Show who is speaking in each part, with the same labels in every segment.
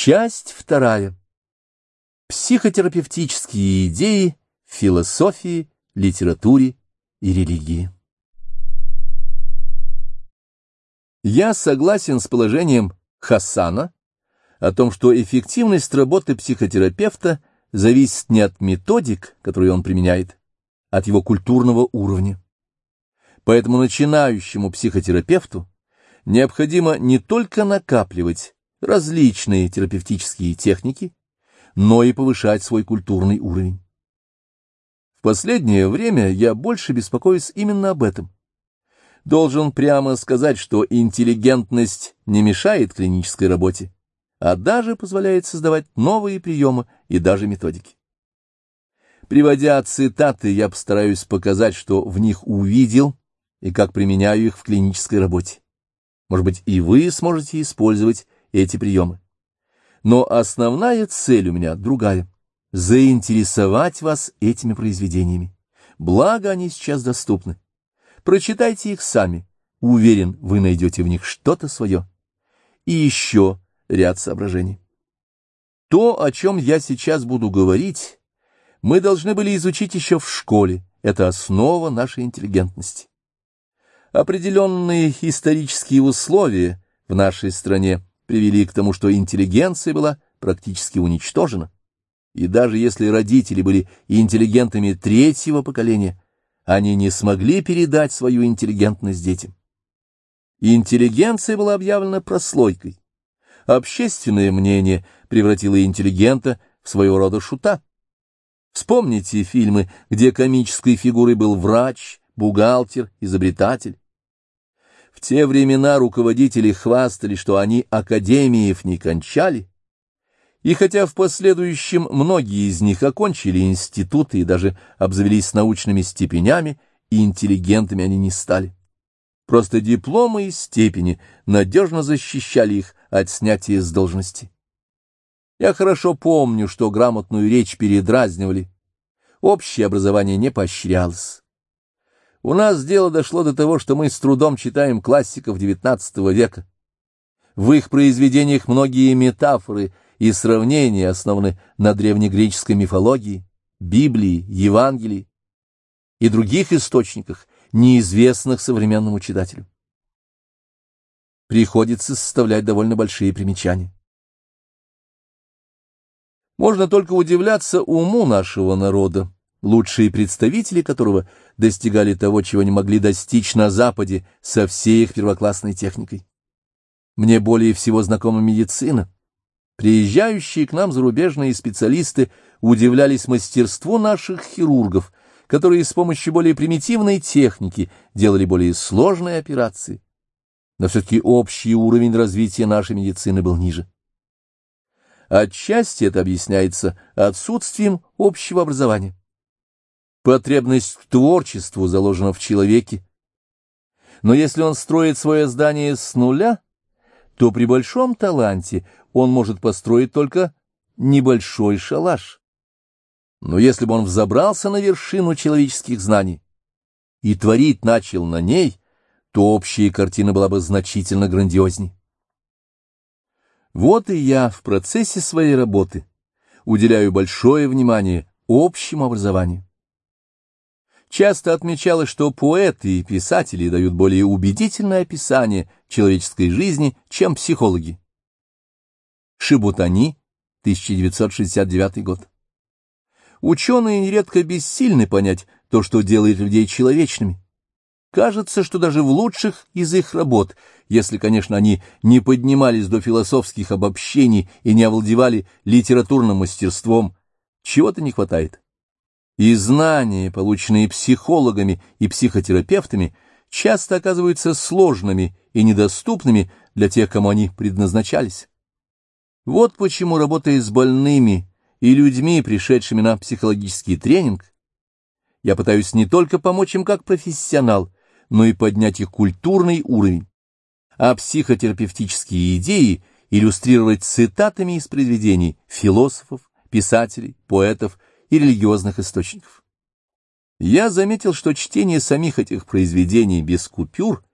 Speaker 1: Часть вторая. Психотерапевтические идеи в философии, литературе и религии. Я согласен с положением Хасана о том, что эффективность работы психотерапевта зависит не от методик, которые он применяет, а от его культурного уровня. Поэтому начинающему психотерапевту необходимо не только накапливать различные терапевтические техники, но и повышать свой культурный уровень. В последнее время я больше беспокоюсь именно об этом. Должен прямо сказать, что интеллигентность не мешает клинической работе, а даже позволяет создавать новые приемы и даже методики. Приводя цитаты, я постараюсь показать, что в них увидел и как применяю их в клинической работе. Может быть, и вы сможете использовать эти приемы. Но основная цель у меня другая — заинтересовать вас этими произведениями. Благо они сейчас доступны. Прочитайте их сами. Уверен, вы найдете в них что-то свое. И еще ряд соображений. То, о чем я сейчас буду говорить, мы должны были изучить еще в школе. Это основа нашей интеллигентности. Определенные исторические условия в нашей стране привели к тому, что интеллигенция была практически уничтожена. И даже если родители были интеллигентами третьего поколения, они не смогли передать свою интеллигентность детям. Интеллигенция была объявлена прослойкой. Общественное мнение превратило интеллигента в своего рода шута. Вспомните фильмы, где комической фигурой был врач, бухгалтер, изобретатель. В те времена руководители хвастали, что они академиев не кончали, и хотя в последующем многие из них окончили институты и даже обзавелись научными степенями, и интеллигентами они не стали. Просто дипломы и степени надежно защищали их от снятия с должности. Я хорошо помню, что грамотную речь передразнивали, общее образование не поощрялось. У нас дело дошло до того, что мы с трудом читаем классиков XIX века. В их произведениях многие метафоры и сравнения основаны на древнегреческой мифологии, Библии, Евангелии и других источниках, неизвестных современному читателю. Приходится составлять довольно большие примечания. Можно только удивляться уму нашего народа, лучшие представители которого достигали того, чего не могли достичь на Западе со всей их первоклассной техникой. Мне более всего знакома медицина. Приезжающие к нам зарубежные специалисты удивлялись мастерству наших хирургов, которые с помощью более примитивной техники делали более сложные операции. Но все-таки общий уровень развития нашей медицины был ниже. Отчасти это объясняется отсутствием общего образования. Потребность к творчеству заложена в человеке. Но если он строит свое здание с нуля, то при большом таланте он может построить только небольшой шалаш. Но если бы он взобрался на вершину человеческих знаний и творить начал на ней, то общая картина была бы значительно грандиозней. Вот и я в процессе своей работы уделяю большое внимание общему образованию. Часто отмечалось, что поэты и писатели дают более убедительное описание человеческой жизни, чем психологи. Шибутани, 1969 год. Ученые нередко бессильны понять то, что делает людей человечными. Кажется, что даже в лучших из их работ, если, конечно, они не поднимались до философских обобщений и не овладевали литературным мастерством, чего-то не хватает. И знания, полученные психологами и психотерапевтами, часто оказываются сложными и недоступными для тех, кому они предназначались. Вот почему, работая с больными и людьми, пришедшими на психологический тренинг, я пытаюсь не только помочь им как профессионал, но и поднять их культурный уровень, а психотерапевтические идеи иллюстрировать цитатами из произведений философов, писателей, поэтов и религиозных источников. Я заметил, что чтение самих этих произведений без купюр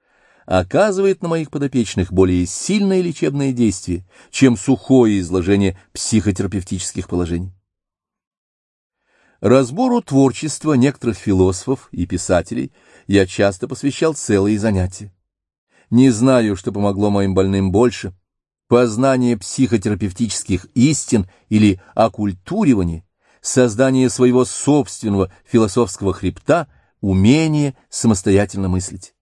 Speaker 1: оказывает на моих подопечных более сильное лечебное действие, чем сухое изложение психотерапевтических положений. Разбору творчества некоторых философов и писателей я часто посвящал целые занятия. Не знаю, что помогло моим больным больше – познание психотерапевтических истин или оккультуривание, создание своего собственного философского хребта, умение самостоятельно мыслить.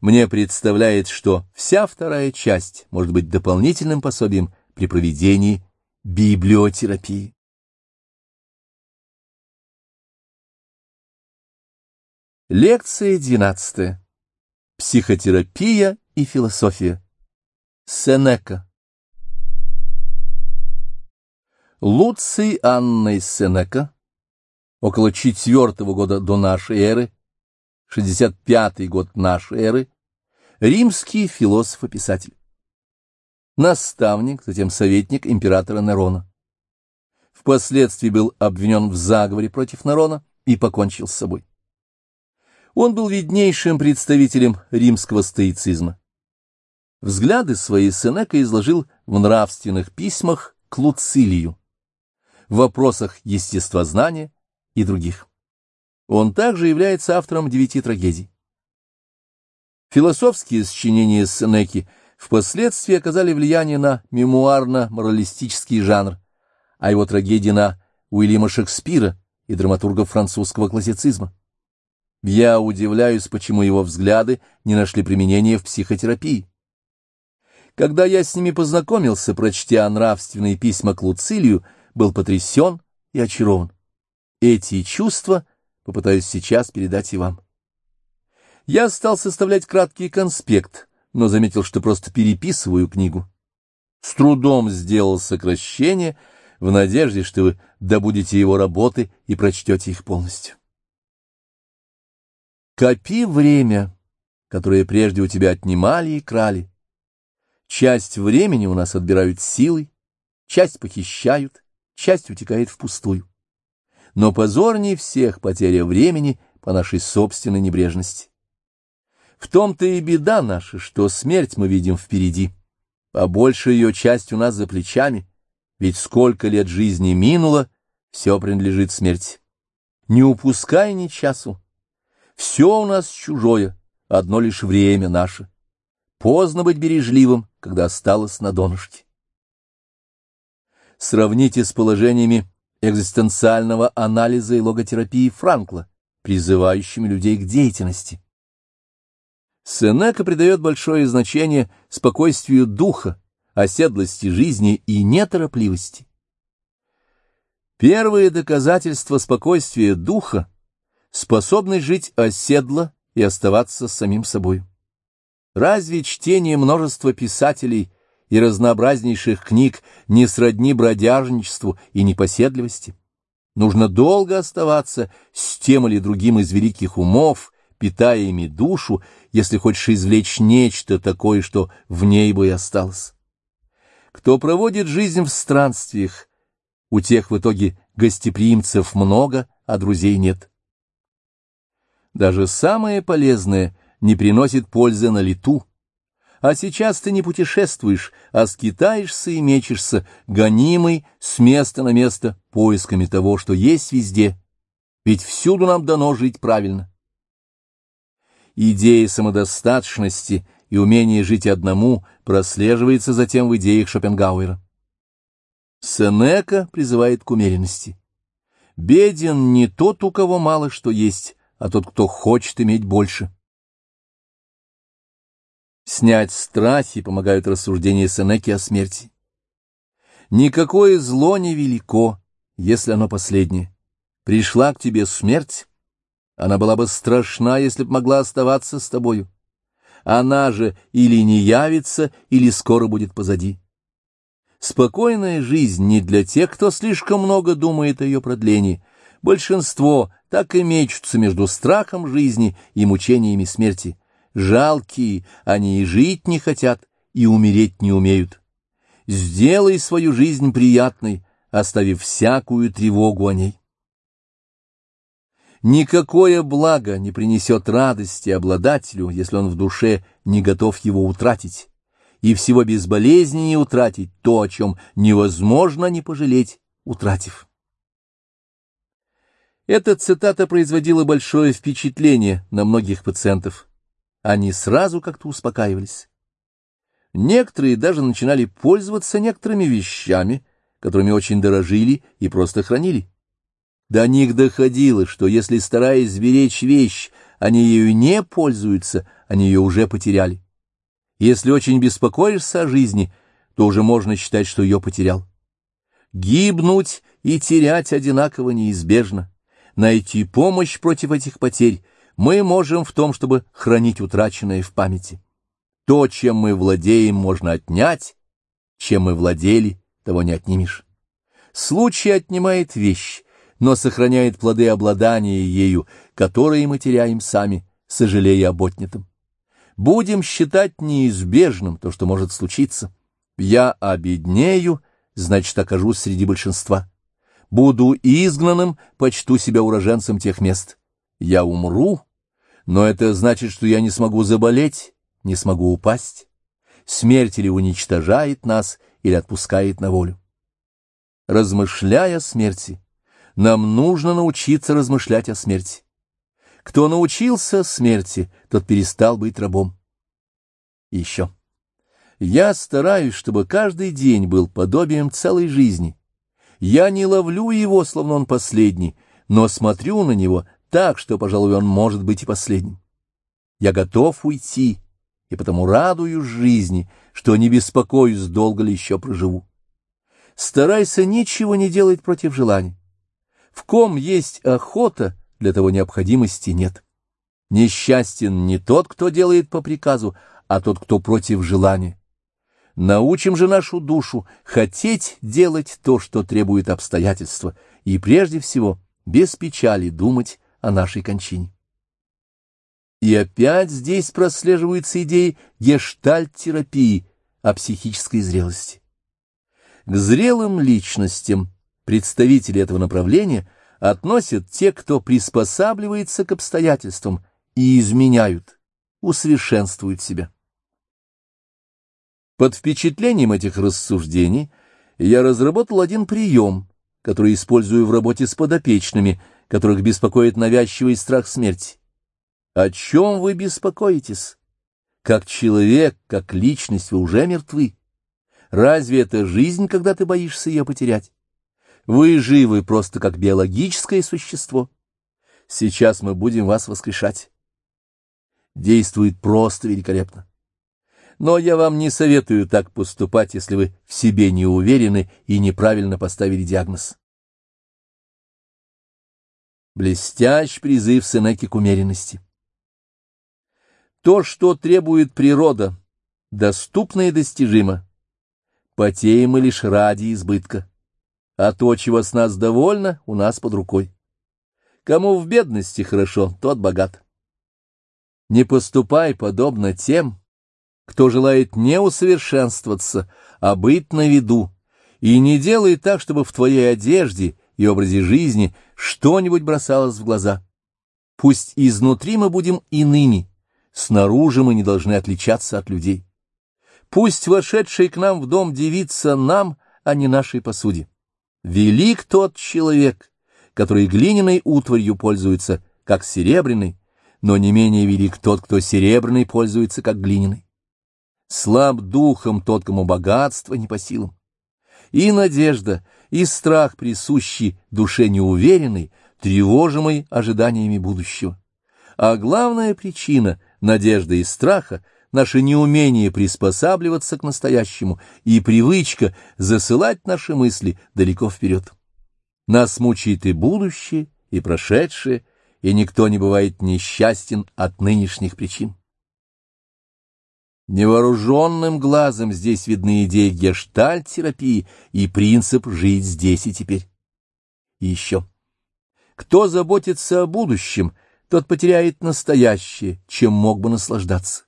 Speaker 1: Мне представляется, что вся вторая часть может быть дополнительным пособием при проведении библиотерапии. Лекция двенадцатая. Психотерапия и философия. Сенека. Луций Анной Сенека, около четвертого года до нашей эры, 65-й год нашей эры, римский философ и писатель. Наставник, затем советник императора Нерона. Впоследствии был обвинен в заговоре против Нерона и покончил с собой. Он был виднейшим представителем римского стоицизма. Взгляды свои Сенека изложил в нравственных письмах к Луцилию, в вопросах естествознания и других. Он также является автором девяти трагедий. Философские сочинения Сенеки впоследствии оказали влияние на мемуарно-моралистический жанр, а его трагедии на Уильяма Шекспира и драматургов французского классицизма. Я удивляюсь, почему его взгляды не нашли применения в психотерапии. Когда я с ними познакомился, прочтя нравственные письма к Луцилию, был потрясен и очарован. Эти чувства попытаюсь сейчас передать и вам. Я стал составлять краткий конспект, но заметил, что просто переписываю книгу. С трудом сделал сокращение в надежде, что вы добудете его работы и прочтете их полностью. Копи время, которое прежде у тебя отнимали и крали. Часть времени у нас отбирают силой, часть похищают, часть утекает впустую. Но позорнее всех потеря времени по нашей собственной небрежности. В том-то и беда наша, что смерть мы видим впереди, а большая ее часть у нас за плечами, ведь сколько лет жизни минуло, все принадлежит смерти. Не упускай ни часу, все у нас чужое, одно лишь время наше. Поздно быть бережливым, когда осталось на донышке. Сравните с положениями экзистенциального анализа и логотерапии Франкла, призывающими людей к деятельности. Сенека придает большое значение спокойствию духа, оседлости жизни и неторопливости. Первые доказательства спокойствия духа способность жить оседло и оставаться самим собой. Разве чтение множества писателей и разнообразнейших книг не сродни бродяжничеству и непоседливости? Нужно долго оставаться с тем или другим из великих умов, питая ими душу, если хочешь извлечь нечто такое, что в ней бы и осталось. Кто проводит жизнь в странствиях, у тех в итоге гостеприимцев много, а друзей нет. Даже самое полезное не приносит пользы на лету. А сейчас ты не путешествуешь, а скитаешься и мечешься, гонимый с места на место поисками того, что есть везде. Ведь всюду нам дано жить правильно. Идея самодостаточности и умение жить одному прослеживается затем в идеях Шопенгауэра. Сенека призывает к умеренности. Беден не тот, у кого мало что есть, а тот, кто хочет иметь больше. Снять страхи помогают рассуждения Сенеки о смерти. Никакое зло не велико, если оно последнее. Пришла к тебе смерть, она была бы страшна, если б могла оставаться с тобою. Она же или не явится, или скоро будет позади. Спокойная жизнь не для тех, кто слишком много думает о ее продлении. Большинство так и мечутся между страхом жизни и мучениями смерти. Жалкие, они и жить не хотят, и умереть не умеют. Сделай свою жизнь приятной, оставив всякую тревогу о ней. Никакое благо не принесет радости обладателю, если он в душе не готов его утратить, и всего безболезненнее утратить то, о чем невозможно не пожалеть, утратив. Эта цитата производила большое впечатление на многих пациентов. Они сразу как-то успокаивались. Некоторые даже начинали пользоваться некоторыми вещами, которыми очень дорожили и просто хранили. До них доходило, что если, стараясь сберечь вещь, они ею не пользуются, они ее уже потеряли. Если очень беспокоишься о жизни, то уже можно считать, что ее потерял. Гибнуть и терять одинаково неизбежно. Найти помощь против этих потерь мы можем в том, чтобы хранить утраченное в памяти. То, чем мы владеем, можно отнять, чем мы владели, того не отнимешь. Случай отнимает вещь, но сохраняет плоды обладания ею, которые мы теряем сами, сожалея об отнятом. Будем считать неизбежным то, что может случиться. Я обеднею, значит, окажусь среди большинства. Буду изгнанным, почту себя уроженцем тех мест. Я умру, но это значит, что я не смогу заболеть, не смогу упасть. Смерть или уничтожает нас, или отпускает на волю. Размышляя о смерти, нам нужно научиться размышлять о смерти. Кто научился смерти, тот перестал быть рабом. И еще. Я стараюсь, чтобы каждый день был подобием целой жизни. Я не ловлю его, словно он последний, но смотрю на него так, что, пожалуй, он может быть и последним. Я готов уйти, и потому радуюсь жизни, что не беспокоюсь, долго ли еще проживу. Старайся ничего не делать против желаний. В ком есть охота, для того необходимости нет. Несчастен не тот, кто делает по приказу, а тот, кто против желания. Научим же нашу душу хотеть делать то, что требует обстоятельства, и прежде всего без печали думать о нашей кончине. И опять здесь прослеживаются идеи гештальт-терапии о психической зрелости. К зрелым личностям Представители этого направления относят те, кто приспосабливается к обстоятельствам и изменяют, усовершенствуют себя. Под впечатлением этих рассуждений я разработал один прием, который использую в работе с подопечными, которых беспокоит навязчивый страх смерти. О чем вы беспокоитесь? Как человек, как личность вы уже мертвы. Разве это жизнь, когда ты боишься ее потерять? Вы живы просто как биологическое существо. Сейчас мы будем вас воскрешать. Действует просто великолепно. Но я вам не советую так поступать, если вы в себе не уверены и неправильно поставили диагноз. Блестящий призыв Сенеки к умеренности. То, что требует природа, доступно и достижимо. Потеем мы лишь ради избытка а то, чего с нас довольно, у нас под рукой. Кому в бедности хорошо, тот богат. Не поступай подобно тем, кто желает не усовершенствоваться, а быть на виду, и не делай так, чтобы в твоей одежде и образе жизни что-нибудь бросалось в глаза. Пусть изнутри мы будем иными, снаружи мы не должны отличаться от людей. Пусть вошедшая к нам в дом девица нам, а не нашей посуде. Велик тот человек, который глиняной утварью пользуется, как серебряной, но не менее велик тот, кто серебряной пользуется, как глиняной. Слаб духом тот, кому богатство не по силам. И надежда, и страх присущи душе неуверенной, тревожимой ожиданиями будущего. А главная причина надежды и страха наше неумение приспосабливаться к настоящему и привычка засылать наши мысли далеко вперед. Нас мучает и будущее, и прошедшее, и никто не бывает несчастен от нынешних причин. Невооруженным глазом здесь видны идеи гештальт-терапии и принцип «жить здесь и теперь». И еще. Кто заботится о будущем, тот потеряет настоящее, чем мог бы наслаждаться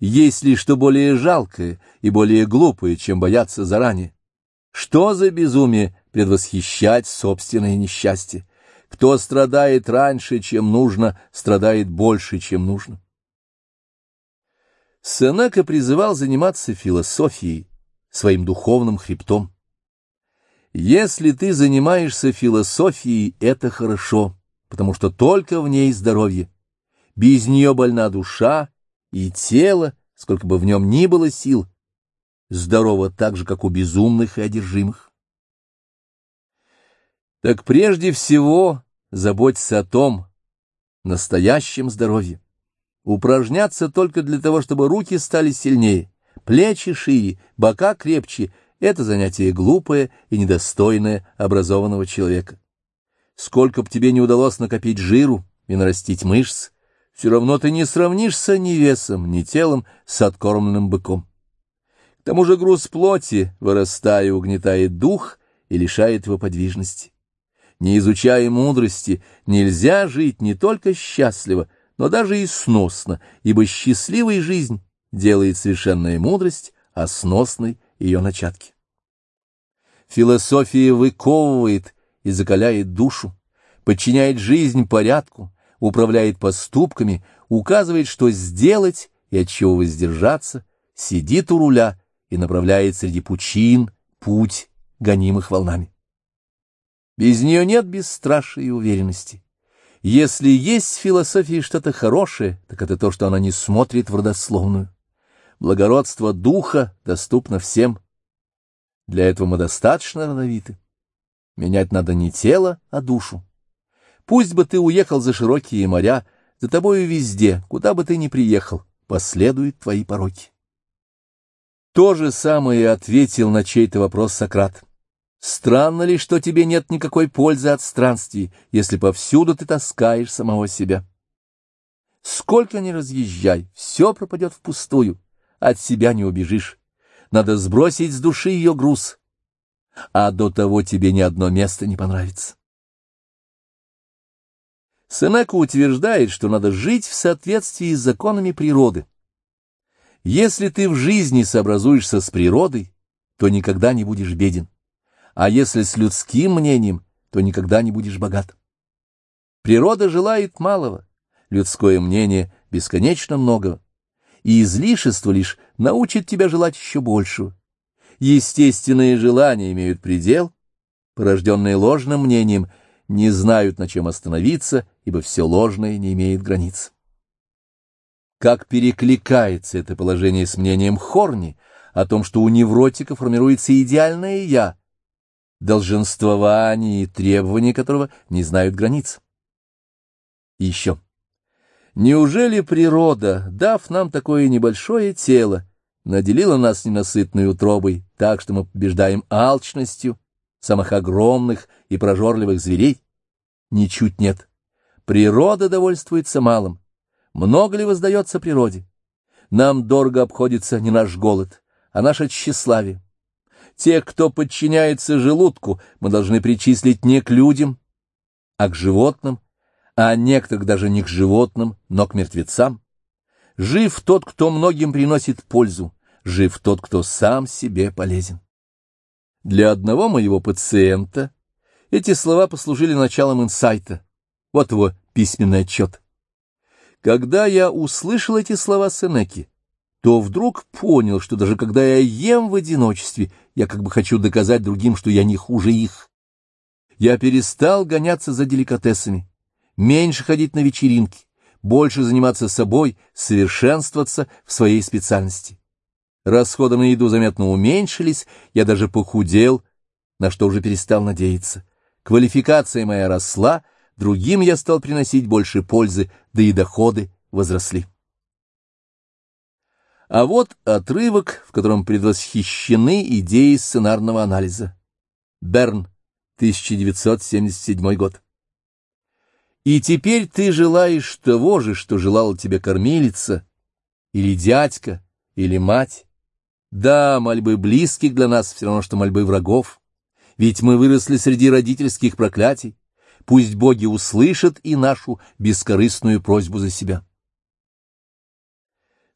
Speaker 1: есть ли что более жалкое и более глупое, чем бояться заранее? Что за безумие предвосхищать собственное несчастье? Кто страдает раньше, чем нужно, страдает больше, чем нужно. Сенека призывал заниматься философией, своим духовным хребтом. Если ты занимаешься философией, это хорошо, потому что только в ней здоровье. Без нее больна душа и тело, сколько бы в нем ни было сил, здорово так же, как у безумных и одержимых. Так прежде всего заботься о том, настоящем здоровье. Упражняться только для того, чтобы руки стали сильнее, плечи шире, бока крепче — это занятие глупое и недостойное образованного человека. Сколько б тебе не удалось накопить жиру и нарастить мышц, все равно ты не сравнишься ни весом, ни телом с откормленным быком. К тому же груз плоти, вырастая, угнетает дух и лишает его подвижности. Не изучая мудрости, нельзя жить не только счастливо, но даже и сносно, ибо счастливой жизнь делает совершенная мудрость, а сносной ее начатки. Философия выковывает и закаляет душу, подчиняет жизнь порядку, управляет поступками, указывает, что сделать и от чего воздержаться, сидит у руля и направляет среди пучин путь, гонимых волнами. Без нее нет бесстрашия и уверенности. Если есть в философии что-то хорошее, так это то, что она не смотрит в родословную. Благородство духа доступно всем. Для этого мы достаточно родовиты. Менять надо не тело, а душу. Пусть бы ты уехал за широкие моря, за тобою везде, куда бы ты ни приехал, последуют твои пороки. То же самое ответил на чей-то вопрос Сократ. Странно ли, что тебе нет никакой пользы от странствий, если повсюду ты таскаешь самого себя? Сколько ни разъезжай, все пропадет впустую, от себя не убежишь. Надо сбросить с души ее груз, а до того тебе ни одно место не понравится. Сенека утверждает, что надо жить в соответствии с законами природы. Если ты в жизни сообразуешься с природой, то никогда не будешь беден а если с людским мнением, то никогда не будешь богат. Природа желает малого, людское мнение бесконечно многого, и излишество лишь научит тебя желать еще большего. Естественные желания имеют предел, порожденные ложным мнением, не знают, на чем остановиться, ибо все ложное не имеет границ. Как перекликается это положение с мнением Хорни о том, что у невротика формируется идеальное «я», долженствование и требования которого не знают границ. И еще. Неужели природа, дав нам такое небольшое тело, наделила нас ненасытной утробой, так что мы побеждаем алчностью самых огромных и прожорливых зверей? Ничуть нет. Природа довольствуется малым. Много ли воздается природе? Нам дорого обходится не наш голод, а наше тщеславие. Тех, кто подчиняется желудку, мы должны причислить не к людям, а к животным, а некоторых даже не к животным, но к мертвецам. Жив тот, кто многим приносит пользу, жив тот, кто сам себе полезен. Для одного моего пациента эти слова послужили началом инсайта. Вот его письменный отчет. Когда я услышал эти слова Сенеки, то вдруг понял, что даже когда я ем в одиночестве, я как бы хочу доказать другим, что я не хуже их. Я перестал гоняться за деликатесами, меньше ходить на вечеринки, больше заниматься собой, совершенствоваться в своей специальности. Расходы на еду заметно уменьшились, я даже похудел, на что уже перестал надеяться. Квалификация моя росла, другим я стал приносить больше пользы, да и доходы возросли. А вот отрывок, в котором предвосхищены идеи сценарного анализа. Берн, 1977 год. И теперь ты желаешь того же, что желала тебе кормилица, или дядька, или мать. Да, мольбы близких для нас все равно, что мольбы врагов. Ведь мы выросли среди родительских проклятий. Пусть боги услышат и нашу бескорыстную просьбу за себя.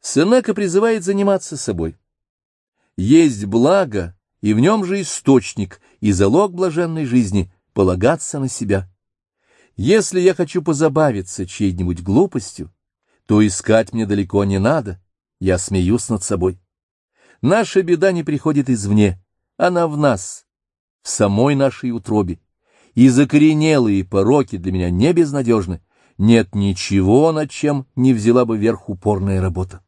Speaker 1: Сенека призывает заниматься собой. Есть благо, и в нем же источник, и залог блаженной жизни — полагаться на себя. Если я хочу позабавиться чьей-нибудь глупостью, то искать мне далеко не надо, я смеюсь над собой. Наша беда не приходит извне, она в нас, в самой нашей утробе. И закоренелые пороки для меня не безнадежны, нет ничего, над чем не взяла бы верх упорная работа.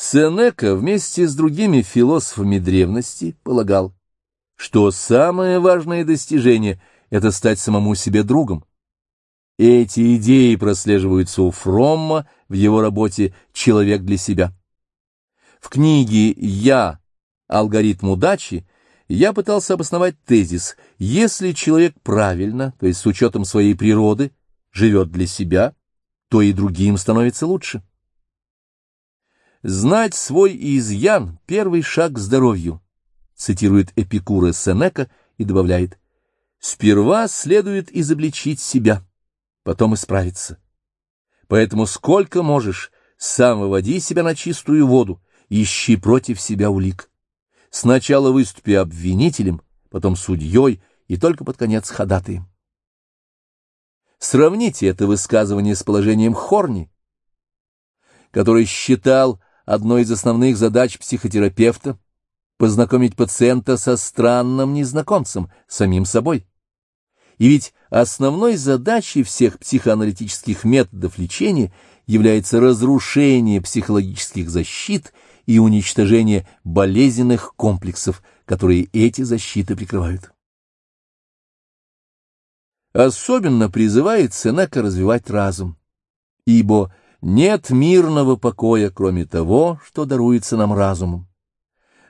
Speaker 1: Сенека вместе с другими философами древности полагал, что самое важное достижение — это стать самому себе другом. Эти идеи прослеживаются у Фромма в его работе «Человек для себя». В книге «Я. Алгоритм удачи» я пытался обосновать тезис «Если человек правильно, то есть с учетом своей природы, живет для себя, то и другим становится лучше». «Знать свой изъян — первый шаг к здоровью», цитирует Эпикура Сенека и добавляет, «Сперва следует изобличить себя, потом исправиться. Поэтому сколько можешь, сам выводи себя на чистую воду, ищи против себя улик. Сначала выступи обвинителем, потом судьей и только под конец ходатаем. Сравните это высказывание с положением Хорни, который считал одной из основных задач психотерапевта познакомить пациента со странным незнакомцем, самим собой. И ведь основной задачей всех психоаналитических методов лечения является разрушение психологических защит и уничтожение болезненных комплексов, которые эти защиты прикрывают. Особенно призывает Сенека развивать разум, ибо нет мирного покоя, кроме того, что даруется нам разумом.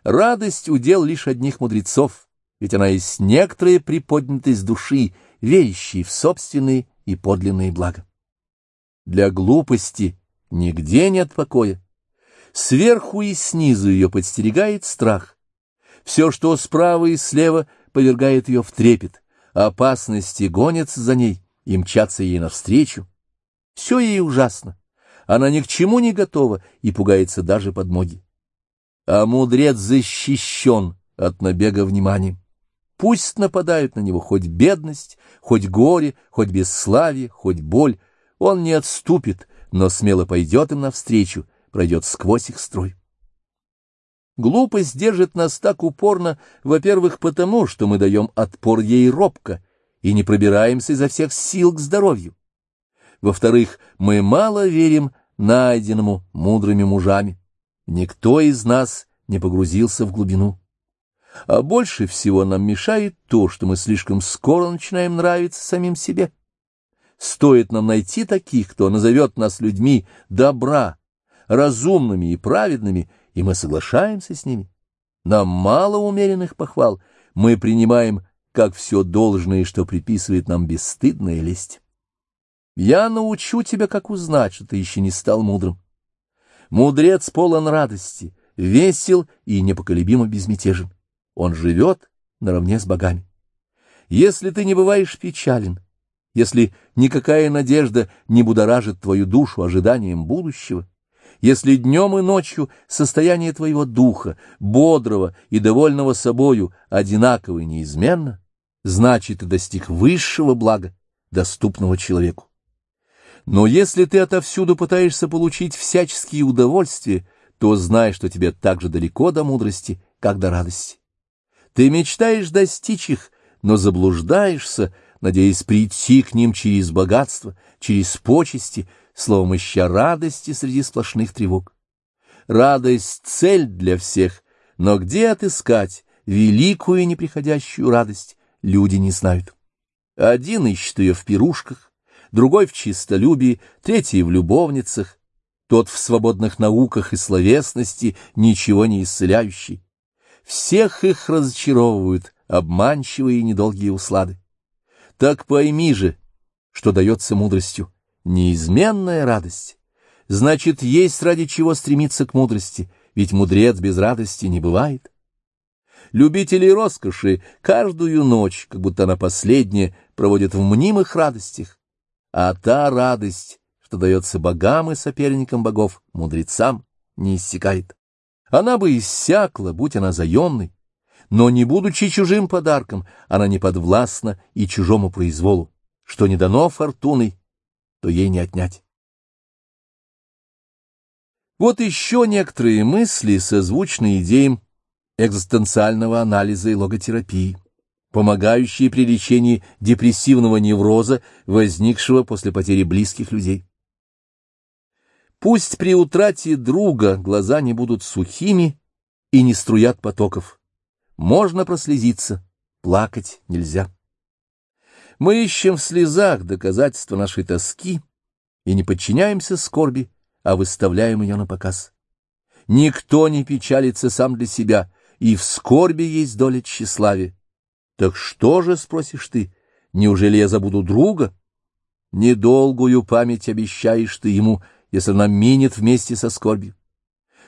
Speaker 1: Радость удел лишь одних мудрецов, ведь она есть некоторая приподнятость души, верящей в собственные и подлинные блага. Для глупости нигде нет покоя, Сверху и снизу ее подстерегает страх. Все, что справа и слева, повергает ее в трепет. Опасности гонятся за ней и мчатся ей навстречу. Все ей ужасно. Она ни к чему не готова и пугается даже подмоги. А мудрец защищен от набега внимания. Пусть нападают на него хоть бедность, хоть горе, хоть бесславие, хоть боль. Он не отступит, но смело пойдет им навстречу, пройдет сквозь их строй. Глупость держит нас так упорно, во-первых, потому, что мы даем отпор ей робко и не пробираемся изо всех сил к здоровью. Во-вторых, мы мало верим найденному мудрыми мужами. Никто из нас не погрузился в глубину. А больше всего нам мешает то, что мы слишком скоро начинаем нравиться самим себе. Стоит нам найти таких, кто назовет нас людьми добра, разумными и праведными, и мы соглашаемся с ними. Нам мало умеренных похвал, мы принимаем как все должное, что приписывает нам бесстыдная лесть. Я научу тебя, как узнать, что ты еще не стал мудрым. Мудрец полон радости, весел и непоколебимо безмятежен. Он живет наравне с богами. Если ты не бываешь печален, если никакая надежда не будоражит твою душу ожиданием будущего, если днем и ночью состояние твоего духа, бодрого и довольного собою, одинаково и неизменно, значит, ты достиг высшего блага, доступного человеку. Но если ты отовсюду пытаешься получить всяческие удовольствия, то знай, что тебе так же далеко до мудрости, как до радости. Ты мечтаешь достичь их, но заблуждаешься, надеясь прийти к ним через богатство, через почести, словом, ища радости среди сплошных тревог. Радость — цель для всех, но где отыскать великую неприходящую радость, люди не знают. Один ищет ее в пирушках, другой в чистолюбии, третий в любовницах, тот в свободных науках и словесности, ничего не исцеляющий. Всех их разочаровывают обманчивые и недолгие услады. Так пойми же, что дается мудростью неизменная радость. Значит, есть ради чего стремиться к мудрости, ведь мудрец без радости не бывает. Любители роскоши каждую ночь, как будто она последняя, проводят в мнимых радостях, а та радость, что дается богам и соперникам богов, мудрецам, не иссякает. Она бы иссякла, будь она заемной, но не будучи чужим подарком, она не подвластна и чужому произволу. Что не дано фортуной, то ей не отнять. Вот еще некоторые мысли, созвучные идеям экзистенциального анализа и логотерапии, помогающие при лечении депрессивного невроза, возникшего после потери близких людей. Пусть при утрате друга глаза не будут сухими и не струят потоков. Можно прослезиться, плакать нельзя. Мы ищем в слезах доказательства нашей тоски и не подчиняемся скорби, а выставляем ее на показ. Никто не печалится сам для себя, и в скорби есть доля тщеславия. Так что же, спросишь ты, неужели я забуду друга? Недолгую память обещаешь ты ему, если она минет вместе со скорбью.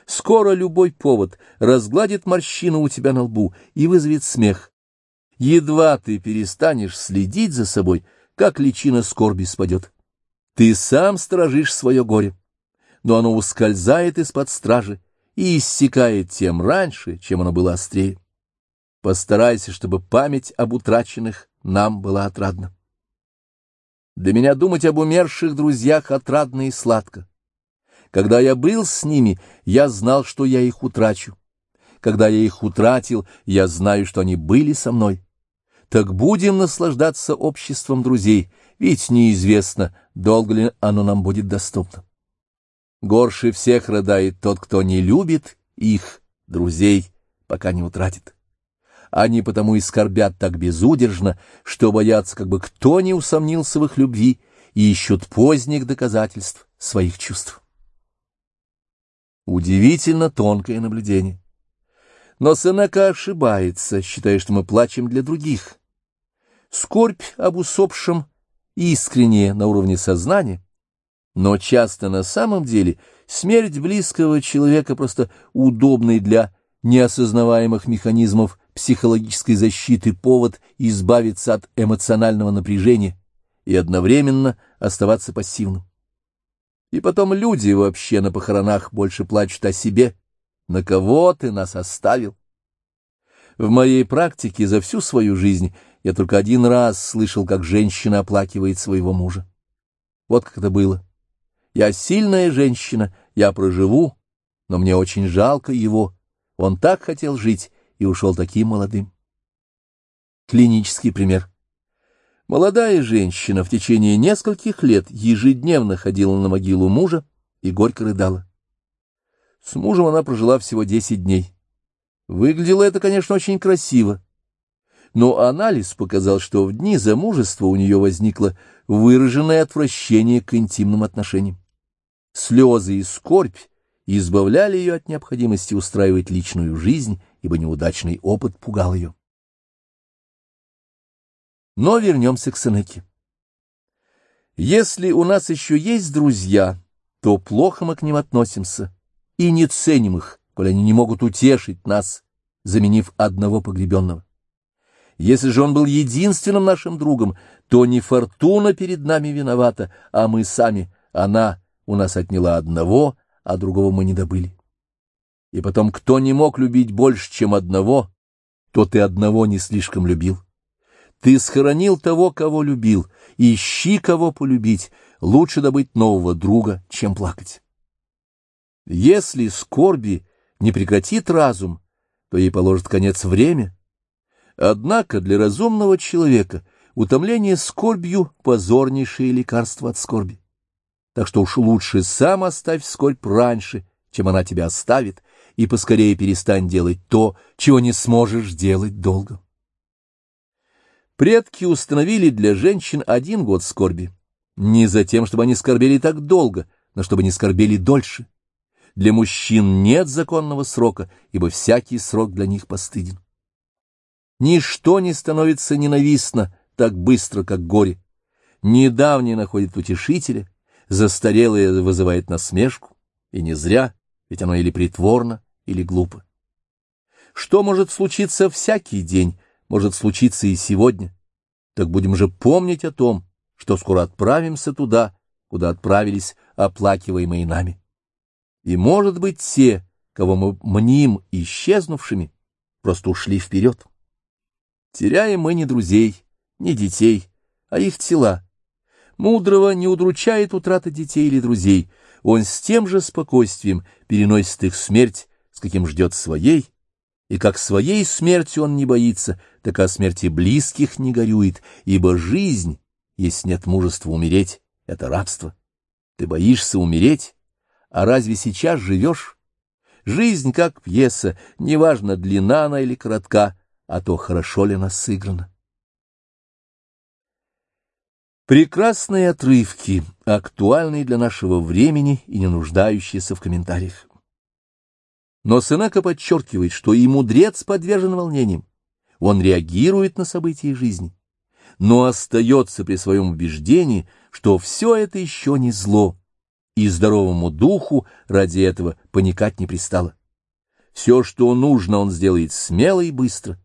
Speaker 1: Скоро любой повод разгладит морщину у тебя на лбу и вызовет смех. Едва ты перестанешь следить за собой, как личина скорби спадет. Ты сам сторожишь свое горе, но оно ускользает из-под стражи и иссякает тем раньше, чем оно было острее. Постарайся, чтобы память об утраченных нам была отрадна. Для меня думать об умерших друзьях отрадно и сладко. Когда я был с ними, я знал, что я их утрачу. Когда я их утратил, я знаю, что они были со мной. Так будем наслаждаться обществом друзей, ведь неизвестно, долго ли оно нам будет доступно. Горше всех рыдает тот, кто не любит их, друзей, пока не утратит. Они потому и скорбят так безудержно, что боятся, как бы кто не усомнился в их любви и ищут поздних доказательств своих чувств. Удивительно тонкое наблюдение. Но Сенека ошибается, считая, что мы плачем для других. Скорбь об усопшем искренне на уровне сознания, но часто на самом деле смерть близкого человека просто удобный для неосознаваемых механизмов психологической защиты повод избавиться от эмоционального напряжения и одновременно оставаться пассивным. И потом люди вообще на похоронах больше плачут о себе. На кого ты нас оставил? В моей практике за всю свою жизнь я только один раз слышал, как женщина оплакивает своего мужа. Вот как это было. Я сильная женщина, я проживу, но мне очень жалко его. Он так хотел жить и ушел таким молодым. Клинический пример. Молодая женщина в течение нескольких лет ежедневно ходила на могилу мужа и горько рыдала. С мужем она прожила всего десять дней. Выглядело это, конечно, очень красиво. Но анализ показал, что в дни замужества у нее возникло выраженное отвращение к интимным отношениям. Слезы и скорбь избавляли ее от необходимости устраивать личную жизнь, ибо неудачный опыт пугал ее. Но вернемся к Сенеке. Если у нас еще есть друзья, то плохо мы к ним относимся и не ценим их, коль они не могут утешить нас, заменив одного погребенного. Если же он был единственным нашим другом, то не фортуна перед нами виновата, а мы сами, она у нас отняла одного, а другого мы не добыли. И потом, кто не мог любить больше, чем одного, тот и одного не слишком любил. Ты схоронил того, кого любил, ищи кого полюбить, лучше добыть нового друга, чем плакать. Если скорби не прекратит разум, то ей положит конец время. Однако для разумного человека утомление скорбью — позорнейшее лекарство от скорби. Так что уж лучше сам оставь скорбь раньше, чем она тебя оставит, и поскорее перестань делать то, чего не сможешь делать долго. Предки установили для женщин один год скорби. Не за тем, чтобы они скорбели так долго, но чтобы не скорбели дольше. Для мужчин нет законного срока, ибо всякий срок для них постыден. Ничто не становится ненавистно так быстро, как горе. Недавнее находит утешителя, застарелое вызывает насмешку, и не зря, ведь оно или притворно, или глупо. Что может случиться всякий день, может случиться и сегодня. Так будем же помнить о том, что скоро отправимся туда, куда отправились оплакиваемые нами. И, может быть, те, кого мы мним исчезнувшими, просто ушли вперед. Теряем мы не друзей, не детей, а их тела. Мудрого не удручает утрата детей или друзей, он с тем же спокойствием переносит их смерть, с каким ждет своей, и как своей смерти он не боится, так о смерти близких не горюет, ибо жизнь, если нет мужества умереть, — это рабство. Ты боишься умереть, а разве сейчас живешь? Жизнь как пьеса, неважно, длина она или коротка, а то хорошо ли она сыграна. Прекрасные отрывки, актуальные для нашего времени и не нуждающиеся в комментариях. Но Сенека подчеркивает, что и мудрец подвержен волнениям. Он реагирует на события жизни, но остается при своем убеждении, что все это еще не зло, и здоровому духу ради этого паникать не пристало. Все, что нужно, он сделает смело и быстро.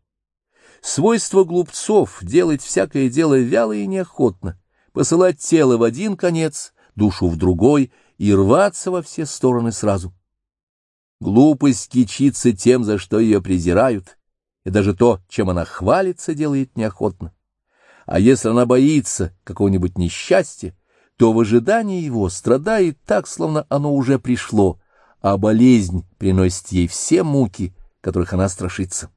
Speaker 1: Свойство глупцов — делать всякое дело вяло и неохотно, посылать тело в один конец, душу в другой и рваться во все стороны сразу. Глупость кичится тем, за что ее презирают, и даже то, чем она хвалится, делает неохотно. А если она боится какого-нибудь несчастья, то в ожидании его страдает так, словно оно уже пришло, а болезнь приносит ей все муки, которых она страшится.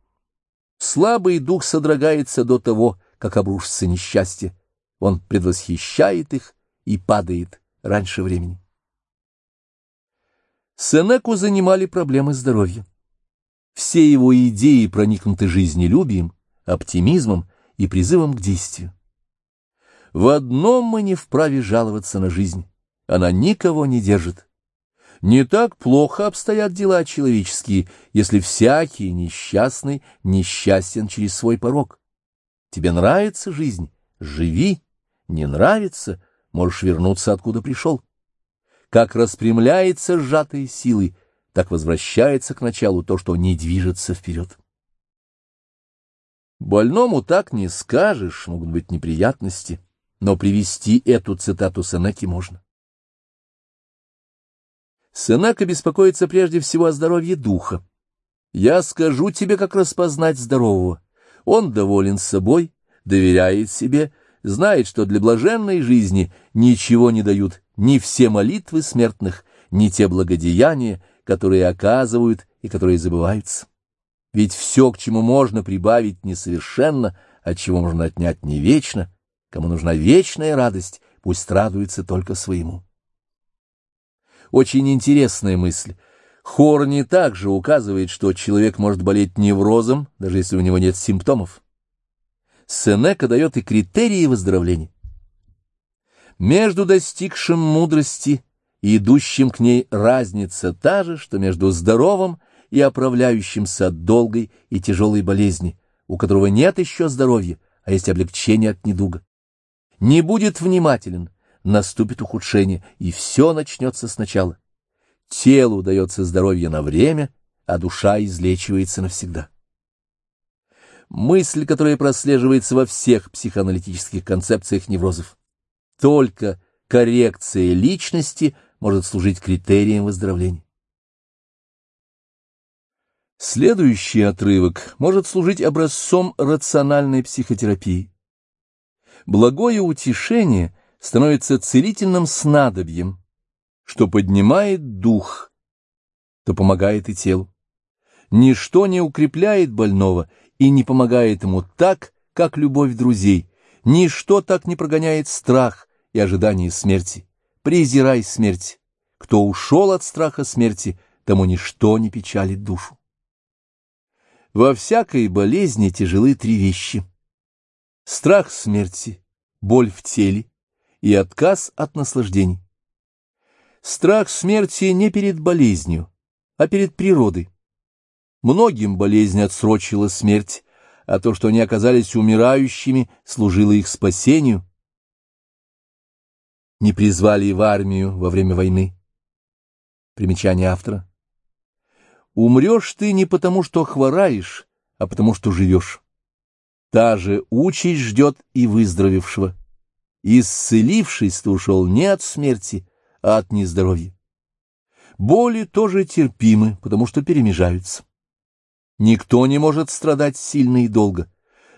Speaker 1: Слабый дух содрогается до того, как обрушится несчастье. Он предвосхищает их и падает раньше времени. Сенеку занимали проблемы здоровья. Все его идеи проникнуты жизнелюбием, оптимизмом и призывом к действию. В одном мы не вправе жаловаться на жизнь. Она никого не держит. Не так плохо обстоят дела человеческие, если всякий несчастный несчастен через свой порог. Тебе нравится жизнь? Живи. Не нравится? Можешь вернуться, откуда пришел. Как распрямляется сжатые силы, так возвращается к началу то, что не движется вперед. Больному так не скажешь, могут быть неприятности но привести эту цитату Сенеки можно. Сенека беспокоится прежде всего о здоровье духа. «Я скажу тебе, как распознать здорового. Он доволен собой, доверяет себе, знает, что для блаженной жизни ничего не дают ни все молитвы смертных, ни те благодеяния, которые оказывают и которые забываются. Ведь все, к чему можно прибавить несовершенно, от чего можно отнять не вечно, Кому нужна вечная радость, пусть радуется только своему. Очень интересная мысль. Хорни также указывает, что человек может болеть неврозом, даже если у него нет симптомов. Сенека дает и критерии выздоровления. Между достигшим мудрости и идущим к ней разница та же, что между здоровым и оправляющимся от долгой и тяжелой болезни, у которого нет еще здоровья, а есть облегчение от недуга не будет внимателен, наступит ухудшение, и все начнется сначала. Телу дается здоровье на время, а душа излечивается навсегда. Мысль, которая прослеживается во всех психоаналитических концепциях неврозов. Только коррекция личности может служить критерием выздоровления. Следующий отрывок может служить образцом рациональной психотерапии. Благое утешение становится целительным снадобьем, что поднимает дух, то помогает и телу. Ничто не укрепляет больного и не помогает ему так, как любовь друзей. Ничто так не прогоняет страх и ожидание смерти. Презирай смерть. Кто ушел от страха смерти, тому ничто не печалит душу. Во всякой болезни тяжелы три вещи — страх смерти, боль в теле и отказ от наслаждений. Страх смерти не перед болезнью, а перед природой. Многим болезнь отсрочила смерть, а то, что они оказались умирающими, служило их спасению. Не призвали в армию во время войны. Примечание автора. Умрешь ты не потому, что хвораешь, а потому, что живешь. Та же участь ждет и выздоровевшего. Исцелившись, ты ушел не от смерти, а от нездоровья. Боли тоже терпимы, потому что перемежаются. Никто не может страдать сильно и долго.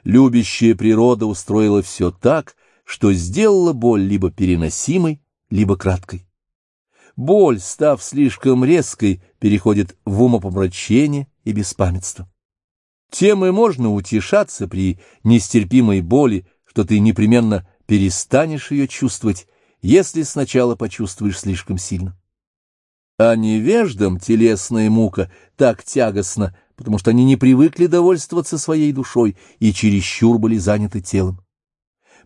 Speaker 1: Любящая природа устроила все так, что сделала боль либо переносимой, либо краткой. Боль, став слишком резкой, переходит в умопомрачение и беспамятство. Тем и можно утешаться при нестерпимой боли, что ты непременно перестанешь ее чувствовать, если сначала почувствуешь слишком сильно. А невеждам телесная мука так тягостна, потому что они не привыкли довольствоваться своей душой и чересчур были заняты телом.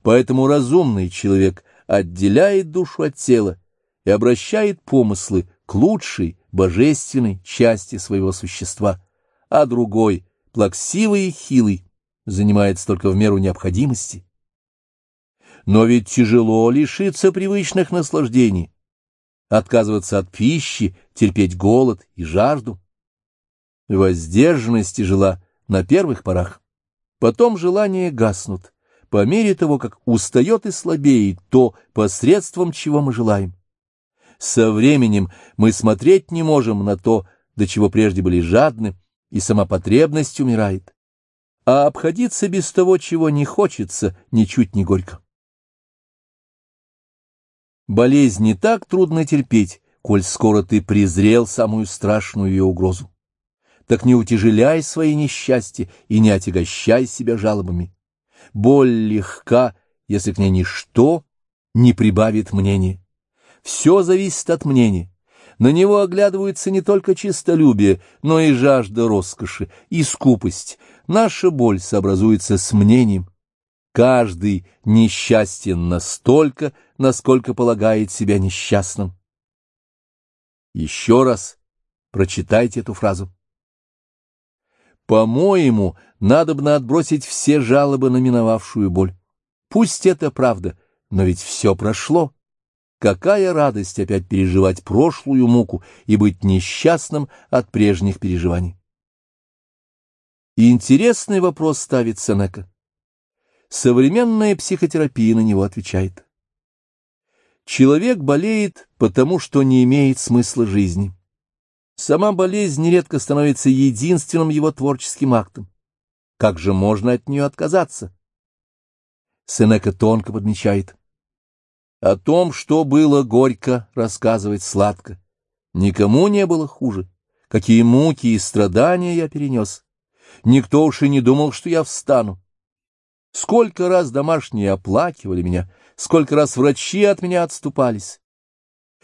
Speaker 1: Поэтому разумный человек отделяет душу от тела и обращает помыслы к лучшей, божественной части своего существа, а другой, плаксивый и хилый, занимается только в меру необходимости. Но ведь тяжело лишиться привычных наслаждений, отказываться от пищи, терпеть голод и жажду. Воздержанность тяжела на первых порах, потом желания гаснут, по мере того, как устает и слабеет то, посредством чего мы желаем. Со временем мы смотреть не можем на то, до чего прежде были жадны, и сама потребность умирает. А обходиться без того, чего не хочется, ничуть не горько. Болезнь не так трудно терпеть, коль скоро ты презрел самую страшную ее угрозу. Так не утяжеляй свои несчастья и не отягощай себя жалобами. Боль легка, если к ней ничто не прибавит мнения. Все зависит от мнения. На него оглядываются не только честолюбие, но и жажда роскоши, и скупость. Наша боль сообразуется с мнением. Каждый несчастен настолько, насколько полагает себя несчастным. Еще раз прочитайте эту фразу. По-моему, надобно отбросить все жалобы на миновавшую боль. Пусть это правда, но ведь все прошло. Какая радость опять переживать прошлую муку и быть несчастным от прежних переживаний. интересный вопрос ставит Сенека. Современная психотерапия на него отвечает. Человек болеет, потому что не имеет смысла жизни. Сама болезнь нередко становится единственным его творческим актом. Как же можно от нее отказаться? Сенека тонко подмечает. О том, что было горько, рассказывать сладко. Никому не было хуже. Какие муки и страдания я перенес. Никто уж и не думал, что я встану. Сколько раз домашние оплакивали меня, сколько раз врачи от меня отступались.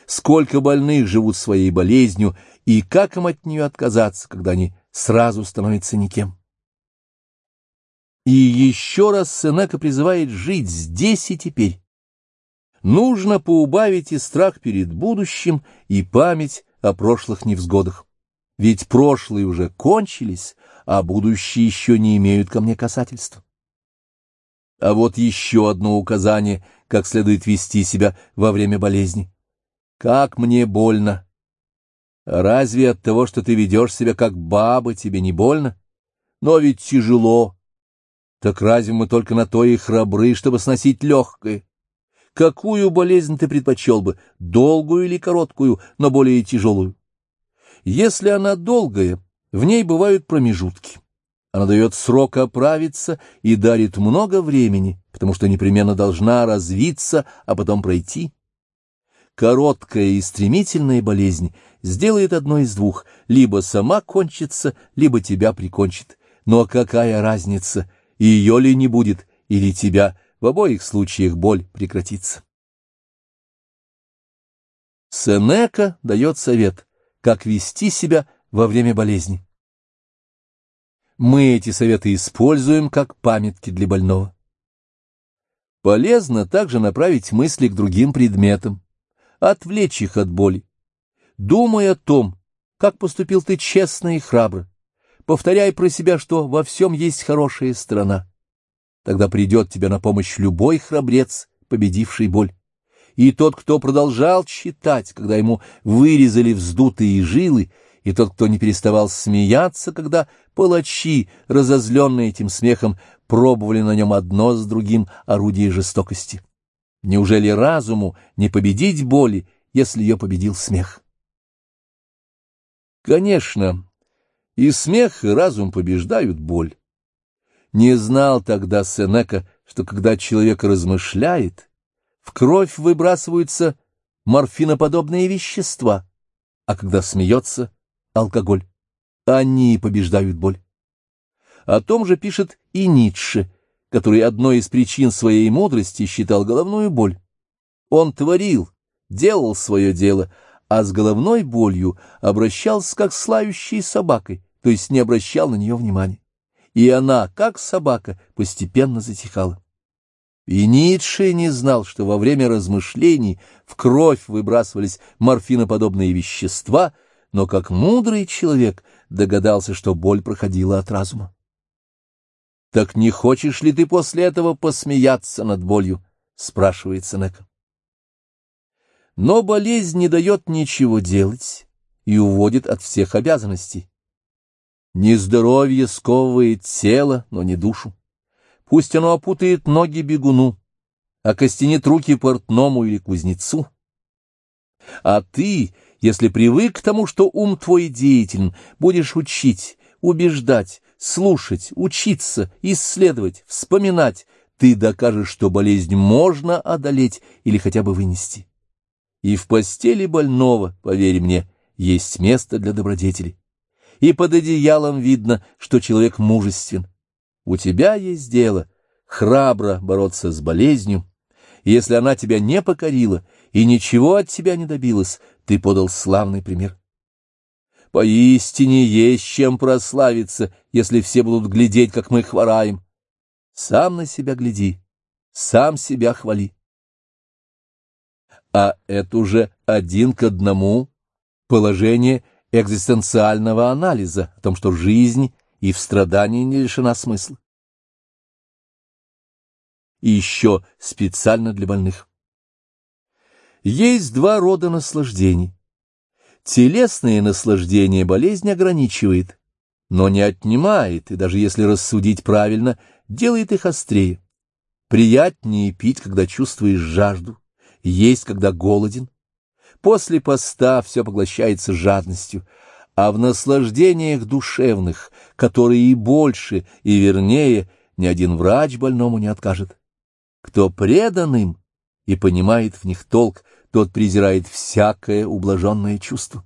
Speaker 1: Сколько больных живут своей болезнью, и как им от нее отказаться, когда они сразу становятся никем. И еще раз Сенека призывает жить здесь и теперь. Нужно поубавить и страх перед будущим, и память о прошлых невзгодах. Ведь прошлые уже кончились, а будущие еще не имеют ко мне касательства. А вот еще одно указание, как следует вести себя во время болезни. Как мне больно! Разве от того, что ты ведешь себя как баба, тебе не больно? Но ведь тяжело. Так разве мы только на то и храбры, чтобы сносить легкое? Какую болезнь ты предпочел бы, долгую или короткую, но более тяжелую? Если она долгая, в ней бывают промежутки. Она дает срок оправиться и дарит много времени, потому что непременно должна развиться, а потом пройти. Короткая и стремительная болезнь сделает одно из двух, либо сама кончится, либо тебя прикончит. Но какая разница, ее ли не будет, или тебя, в обоих случаях боль прекратится. Сенека дает совет, как вести себя во время болезни. Мы эти советы используем как памятки для больного. Полезно также направить мысли к другим предметам, отвлечь их от боли. Думай о том, как поступил ты честно и храбро. Повторяй про себя, что во всем есть хорошая сторона. Тогда придет тебе на помощь любой храбрец, победивший боль. И тот, кто продолжал читать, когда ему вырезали вздутые жилы, и тот, кто не переставал смеяться, когда палачи, разозленные этим смехом, пробовали на нем одно с другим орудие жестокости. Неужели разуму не победить боли, если ее победил смех? Конечно, И смех, и разум побеждают боль. Не знал тогда Сенека, что когда человек размышляет, в кровь выбрасываются морфиноподобные вещества, а когда смеется — алкоголь. Они побеждают боль. О том же пишет и Ницше, который одной из причин своей мудрости считал головную боль. Он творил, делал свое дело, а с головной болью обращался как с лающей собакой, то есть не обращал на нее внимания. И она, как собака, постепенно затихала. И Ницше не знал, что во время размышлений в кровь выбрасывались морфиноподобные вещества, но как мудрый человек догадался, что боль проходила от разума. «Так не хочешь ли ты после этого посмеяться над болью?» — спрашивает Сенека. Но болезнь не дает ничего делать и уводит от всех обязанностей. Нездоровье сковывает тело, но не душу. Пусть оно опутает ноги бегуну, окостенит руки портному или кузнецу. А ты, если привык к тому, что ум твой деятелен, будешь учить, убеждать, слушать, учиться, исследовать, вспоминать, ты докажешь, что болезнь можно одолеть или хотя бы вынести. И в постели больного, поверь мне, есть место для добродетели и под одеялом видно, что человек мужествен. У тебя есть дело храбро бороться с болезнью, если она тебя не покорила и ничего от тебя не добилась, ты подал славный пример. Поистине есть чем прославиться, если все будут глядеть, как мы хвораем. Сам на себя гляди, сам себя хвали. А это уже один к одному положение экзистенциального анализа о том, что жизнь и в страдании не лишена смысла. И еще специально для больных. Есть два рода наслаждений. Телесное наслаждение болезнь ограничивает, но не отнимает, и даже если рассудить правильно, делает их острее. Приятнее пить, когда чувствуешь жажду, есть, когда голоден, После поста все поглощается жадностью, а в наслаждениях душевных, которые и больше, и вернее, ни один врач больному не откажет. Кто предан им и понимает в них толк, тот презирает всякое ублаженное чувство.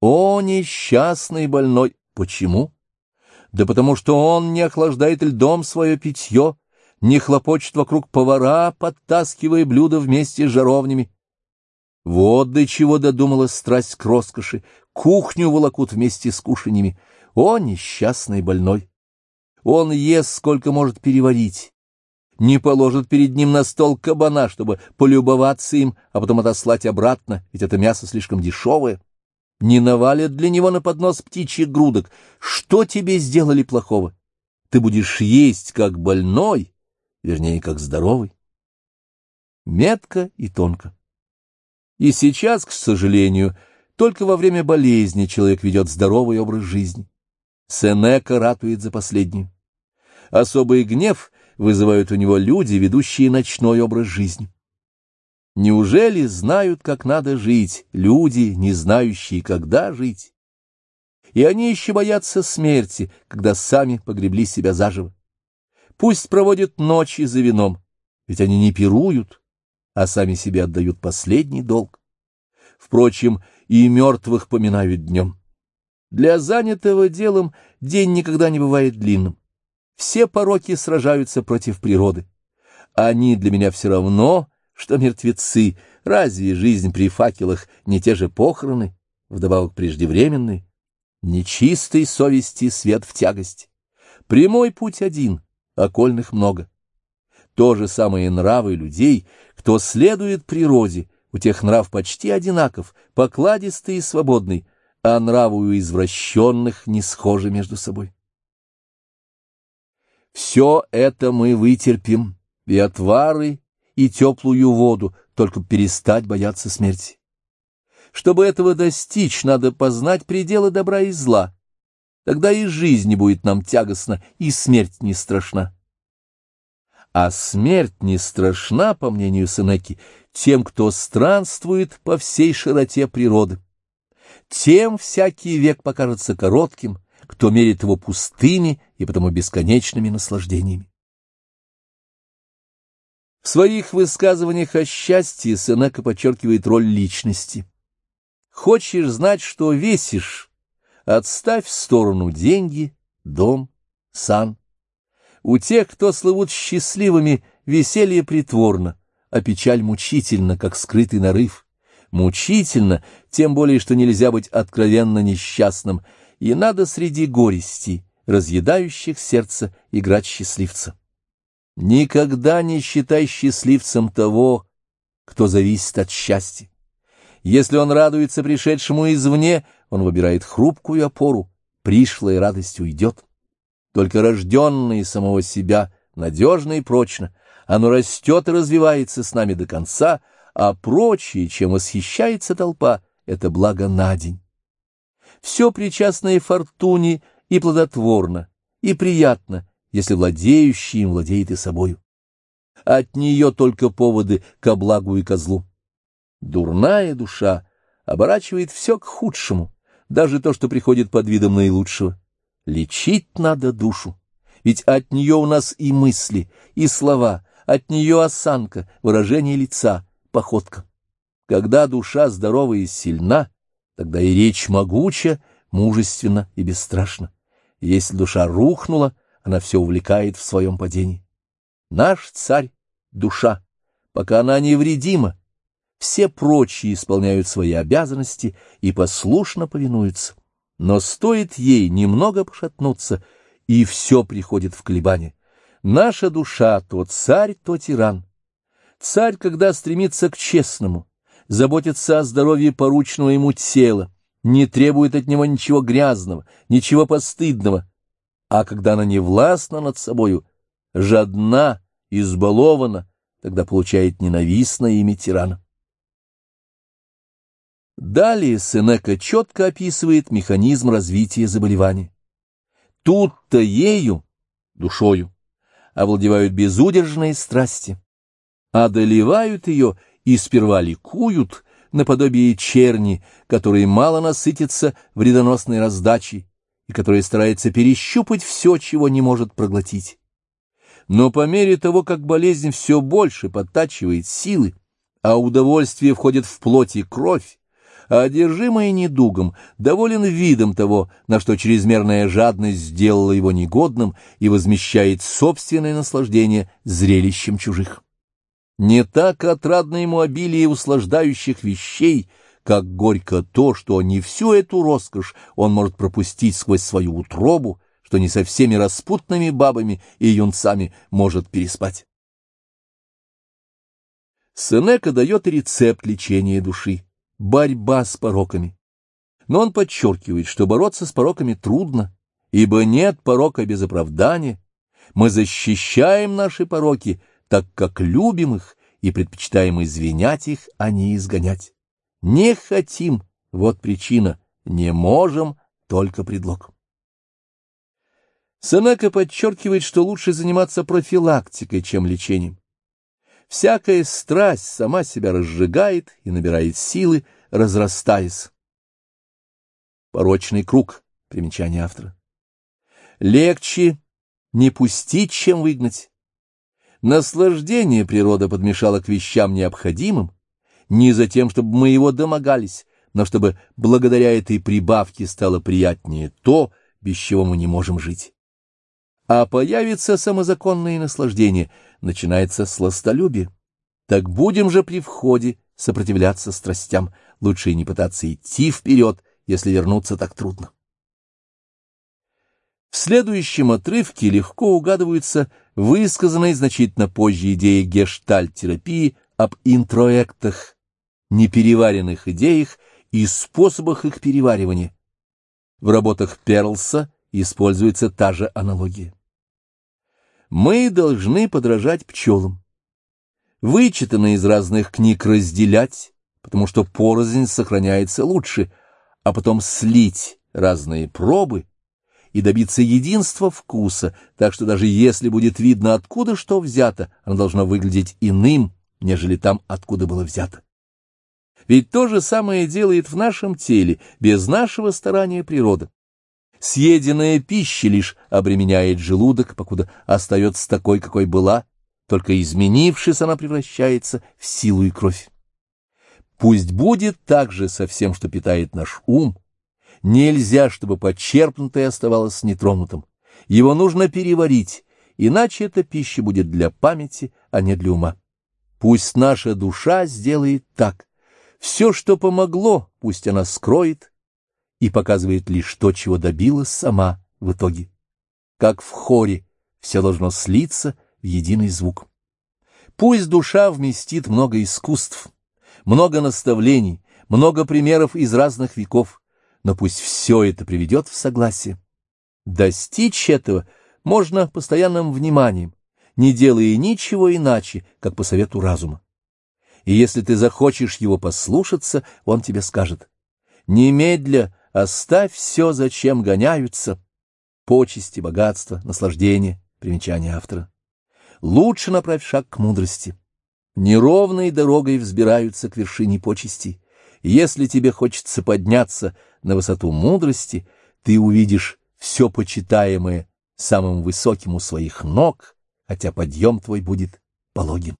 Speaker 1: О, несчастный больной! Почему? Да потому что он не охлаждает льдом свое питье, не хлопочет вокруг повара, подтаскивая блюда вместе с жаровнями, вот до чего додумалась страсть к роскоши, кухню волокут вместе с кушаньями. О, несчастный больной! Он ест, сколько может переварить. Не положит перед ним на стол кабана, чтобы полюбоваться им, а потом отослать обратно, ведь это мясо слишком дешевое. Не навалят для него на поднос птичьих грудок. Что тебе сделали плохого? Ты будешь есть, как больной, вернее, как здоровый. Метко и тонко. И сейчас, к сожалению, только во время болезни человек ведет здоровый образ жизни. Сенека ратует за последнюю. Особый гнев вызывают у него люди, ведущие ночной образ жизни. Неужели знают, как надо жить, люди, не знающие, когда жить? И они еще боятся смерти, когда сами погребли себя заживо. Пусть проводят ночи за вином, ведь они не пируют, а сами себе отдают последний долг. Впрочем, и мертвых поминают днем. Для занятого делом день никогда не бывает длинным. Все пороки сражаются против природы. Они для меня все равно, что мертвецы. Разве жизнь при факелах не те же похороны, вдобавок преждевременные? Нечистой совести свет в тягость. Прямой путь один, окольных много. То же самое нравы людей, кто следует природе, у тех нрав почти одинаков, покладистый и свободный, а нравы у извращенных не схожи между собой. Все это мы вытерпим, и отвары, и теплую воду, только перестать бояться смерти. Чтобы этого достичь, надо познать пределы добра и зла. Тогда и жизнь не будет нам тягостна, и смерть не страшна. А смерть не страшна, по мнению Сенеки, тем, кто странствует по всей широте природы. Тем всякий век покажется коротким, кто мерит его пустыми и потому бесконечными наслаждениями. В своих высказываниях о счастье Сенека подчеркивает роль личности. Хочешь знать, что весишь, отставь в сторону деньги, дом, сан. У тех, кто слывут счастливыми, веселье притворно, а печаль мучительно, как скрытый нарыв. Мучительно, тем более, что нельзя быть откровенно несчастным, и надо среди горестей, разъедающих сердце, играть счастливца. Никогда не считай счастливцем того, кто зависит от счастья. Если он радуется пришедшему извне, он выбирает хрупкую опору, пришлая радость уйдет. Только рожденное самого себя, надежно и прочно, оно растет и развивается с нами до конца, а прочее, чем восхищается толпа, — это благо на день. Все причастное фортуне и плодотворно, и приятно, если владеющий им владеет и собою. От нее только поводы ко благу и козлу. Дурная душа оборачивает все к худшему, даже то, что приходит под видом наилучшего. Лечить надо душу, ведь от нее у нас и мысли, и слова, от нее осанка, выражение лица, походка. Когда душа здорова и сильна, тогда и речь могуча, мужественна и бесстрашна. Если душа рухнула, она все увлекает в своем падении. Наш царь — душа, пока она невредима, все прочие исполняют свои обязанности и послушно повинуются. Но стоит ей немного пошатнуться, и все приходит в колебание. Наша душа — то царь, то тиран. Царь, когда стремится к честному, заботится о здоровье поручного ему тела, не требует от него ничего грязного, ничего постыдного, а когда она не властна над собою, жадна, избалована, тогда получает ненавистное имя тирана. Далее Сенека четко описывает механизм развития заболевания. Тут-то ею, душою, овладевают безудержные страсти, одолевают ее и сперва ликуют, наподобие черни, которые мало насытятся вредоносной раздачей, и которая старается перещупать все, чего не может проглотить. Но по мере того, как болезнь все больше подтачивает силы, а удовольствие входит в плоть и кровь, а одержимый недугом доволен видом того, на что чрезмерная жадность сделала его негодным и возмещает собственное наслаждение зрелищем чужих. Не так отрадно ему обилие услаждающих вещей — как горько то, что не всю эту роскошь он может пропустить сквозь свою утробу, что не со всеми распутными бабами и юнцами может переспать. Сенека дает рецепт лечения души — борьба с пороками. Но он подчеркивает, что бороться с пороками трудно, ибо нет порока без оправдания. Мы защищаем наши пороки, так как любим их и предпочитаем извинять их, а не изгонять. Не хотим, вот причина, не можем, только предлог. Сенека подчеркивает, что лучше заниматься профилактикой, чем лечением. Всякая страсть сама себя разжигает и набирает силы, разрастаясь. Порочный круг. Примечание автора. Легче не пустить, чем выгнать. Наслаждение природа подмешала к вещам необходимым, не за тем, чтобы мы его домогались, но чтобы благодаря этой прибавке стало приятнее то, без чего мы не можем жить. А появится самозаконное наслаждение, начинается сластолюбие. Так будем же при входе сопротивляться страстям, лучше и не пытаться идти вперед, если вернуться так трудно. В следующем отрывке легко угадываются высказанные значительно позже идеи гештальт-терапии об интроектах, непереваренных идеях и способах их переваривания. В работах Перлса используется та же аналогия. Мы должны подражать пчелам. Вычитанные из разных книг разделять, потому что порознь сохраняется лучше, а потом слить разные пробы и добиться единства вкуса, так что даже если будет видно, откуда что взято, оно должно выглядеть иным, нежели там, откуда было взято. Ведь то же самое делает в нашем теле, без нашего старания природа. Съеденная пища лишь обременяет желудок, покуда остается такой, какой была, только изменившись, она превращается в силу и кровь. Пусть будет так же со всем, что питает наш ум. Нельзя, чтобы почерпнутое оставалось нетронутым. Его нужно переварить, иначе эта пища будет для памяти, а не для ума. Пусть наша душа сделает так. Все, что помогло, пусть она скроет и показывает лишь то, чего добилась сама в итоге. Как в хоре, все должно слиться в единый звук. Пусть душа вместит много искусств, много наставлений, много примеров из разных веков, но пусть все это приведет в согласие. Достичь этого можно постоянным вниманием, не делая ничего иначе, как по совету разума. И если ты захочешь его послушаться, он тебе скажет, «Немедля оставь все, зачем гоняются, почести, богатство, наслаждение, примечание автора. Лучше направь шаг к мудрости. Неровной дорогой взбираются к вершине почести. Если тебе хочется подняться на высоту мудрости, ты увидишь все почитаемое самым высоким у своих ног, хотя подъем твой будет пологим.